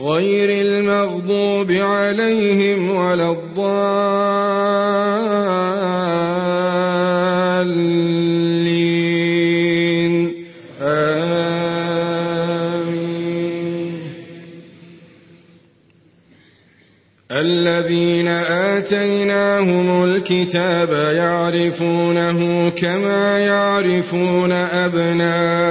غير المغضوب عليهم ولا الضالين. آمين. الذين آتيناهم الكتاب يعرفونه كما يعرفون أبناءهم.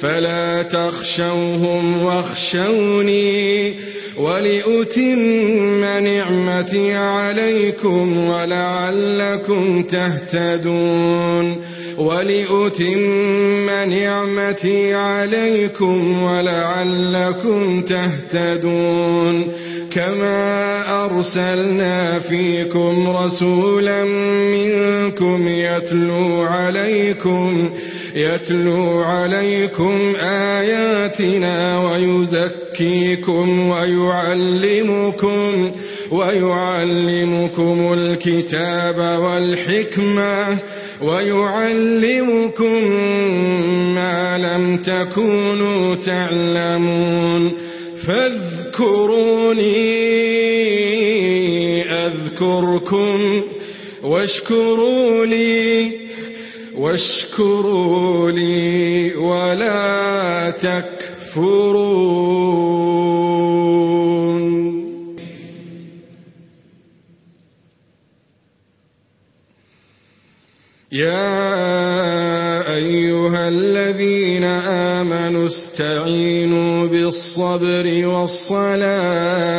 فلا تخشوهم واخشوني ولأتم نعمتي عليكم ولعلكم تهتدون ولأتم نعمتي عليكم ولعلكم تهتدون كما أرسلنا فيكم رسولا منكم يتلو عليكم ولعلكم يتلو عليكم آياتنا ويزكيكم ويعلمكم ويعلمكم الكتاب والحكمة ويعلمكم ما لم تكونوا تعلمون فاذكروني أذكركم واشكروا لي واشكروا لي ولا تكفرون. يا أيها الذين آمنوا استعينوا بالصبر والصلاة.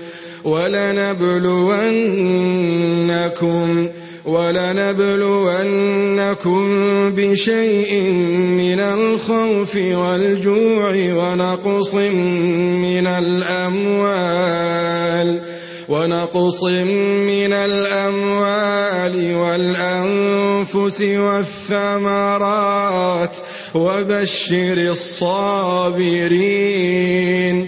ولنبلونكم ولنبلونكم بشيء من الخوف والجوع ونقص من الأموال ونقص من الأموال والأنفس والثمرات وبشر الصابرين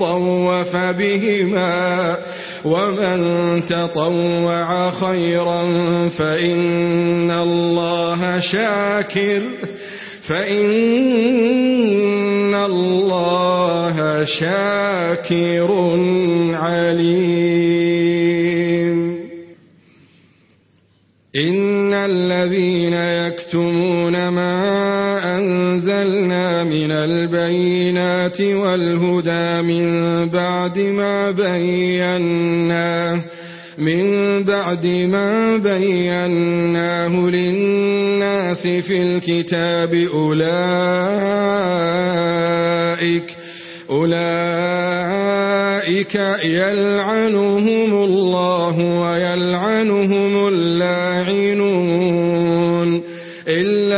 طوف بهما ومن تطوع خيرا فإن الله شاكر فإن الله شاكر عليم إن الذين يكتمون من البينات والهدى من بعد ما بيناه من بعد ما بيناه للناس في الكتاب أولئك أولئك يلعنهم الله ويلعنهم اللاعنون.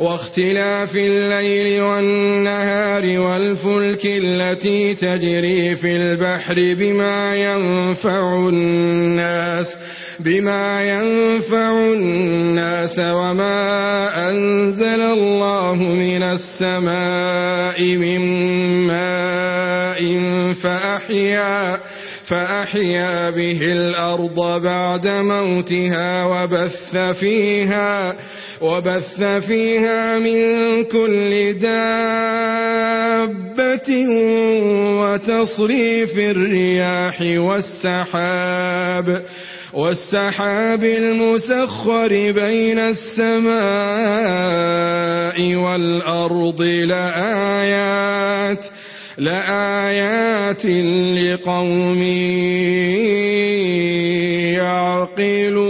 واختلاف الليل والنهار والفلك التي تجري في البحر بما ينفع الناس بما ينفع الناس وما أنزل الله من السماء من ماء فأحيا فأحيا به الأرض بعد موتها وبث فيها وبث فيها من كل دابة وتصريف الرياح والسحاب والسحاب المسخر بين السماء والأرض لآيات لآيات لقوم يعقلون.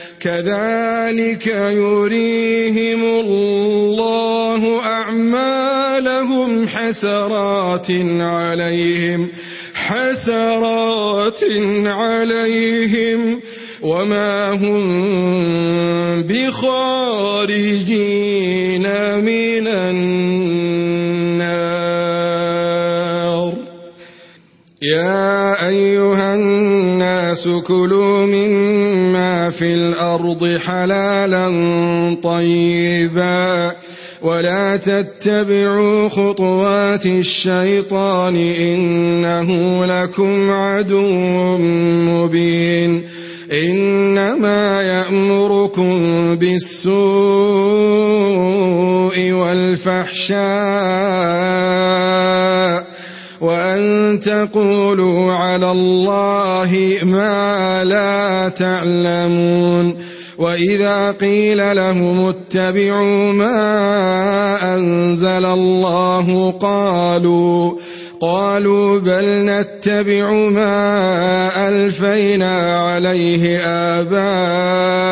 كذلك يريهم الله أعمالهم حسرات عليهم حسرات عليهم. وما هم بخارجين من النار. يا أيها الناس كلوا من في الأرض حلالا طيبا ولا تتبعوا خطوات الشيطان إنه لكم عدو مبين إنما يأمركم بالسوء والفحشاء وأن تقولوا على الله ما لا تعلمون وإذا قيل لهم اتبعوا ما أنزل الله قالوا قالوا بل نتبع ما ألفينا عليه آباءنا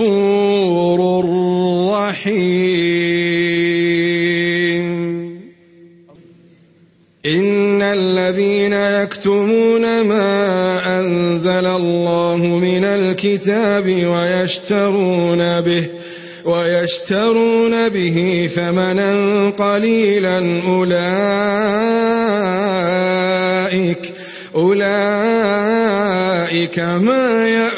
غفور رحيم إن الذين يكتمون ما أنزل الله من الكتاب ويشترون به ويشترون به ثمنا قليلا أولئك أولئك ما يأتون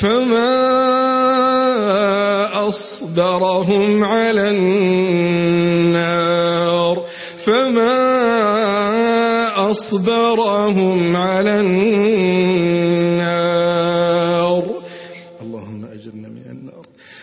فما أصبرهم على النار فما أصبرهم على النار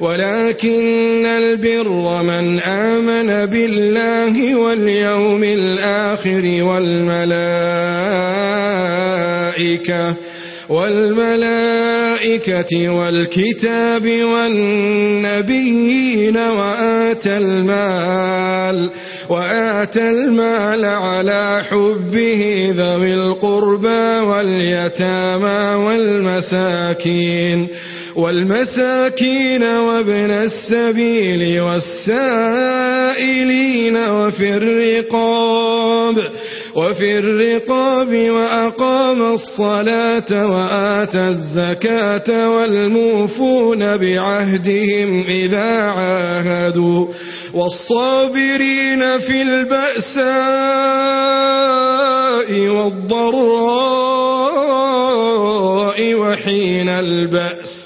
ولكن البر من آمن بالله واليوم الآخر والملائكة والملائكة والكتاب والنبيين وآت المال وآت المال على حبه ذوي القربى واليتامى والمساكين والمساكين وابن السبيل والسائلين وفي الرقاب وفي الرقاب وأقام الصلاة وآت الزكاة والموفون بعهدهم إذا عاهدوا والصابرين في البأساء والضراء وحين البأس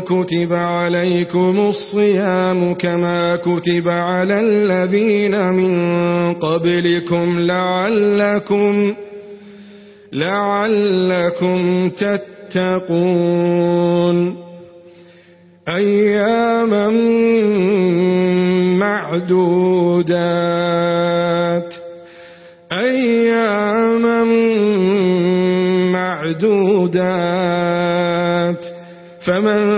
كتب عليكم الصيام كما كتب على الذين من قبلكم لعلكم لعلكم تتقون أياما معدودات أياما معدودات فمن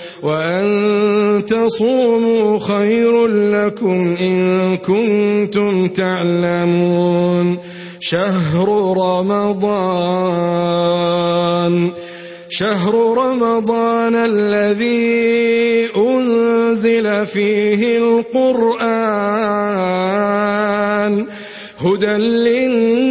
وأن تصوموا خير لكم إن كنتم تعلمون شهر رمضان شهر رمضان الذي أنزل فيه القرآن هدى للناس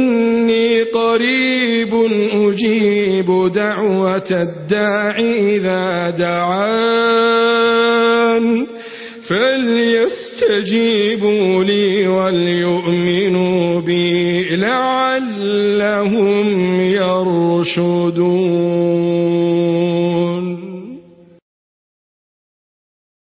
قريب أجيب دعوة الداع إذا دعان فليستجيبوا لي وليؤمنوا بي لعلهم يرشدون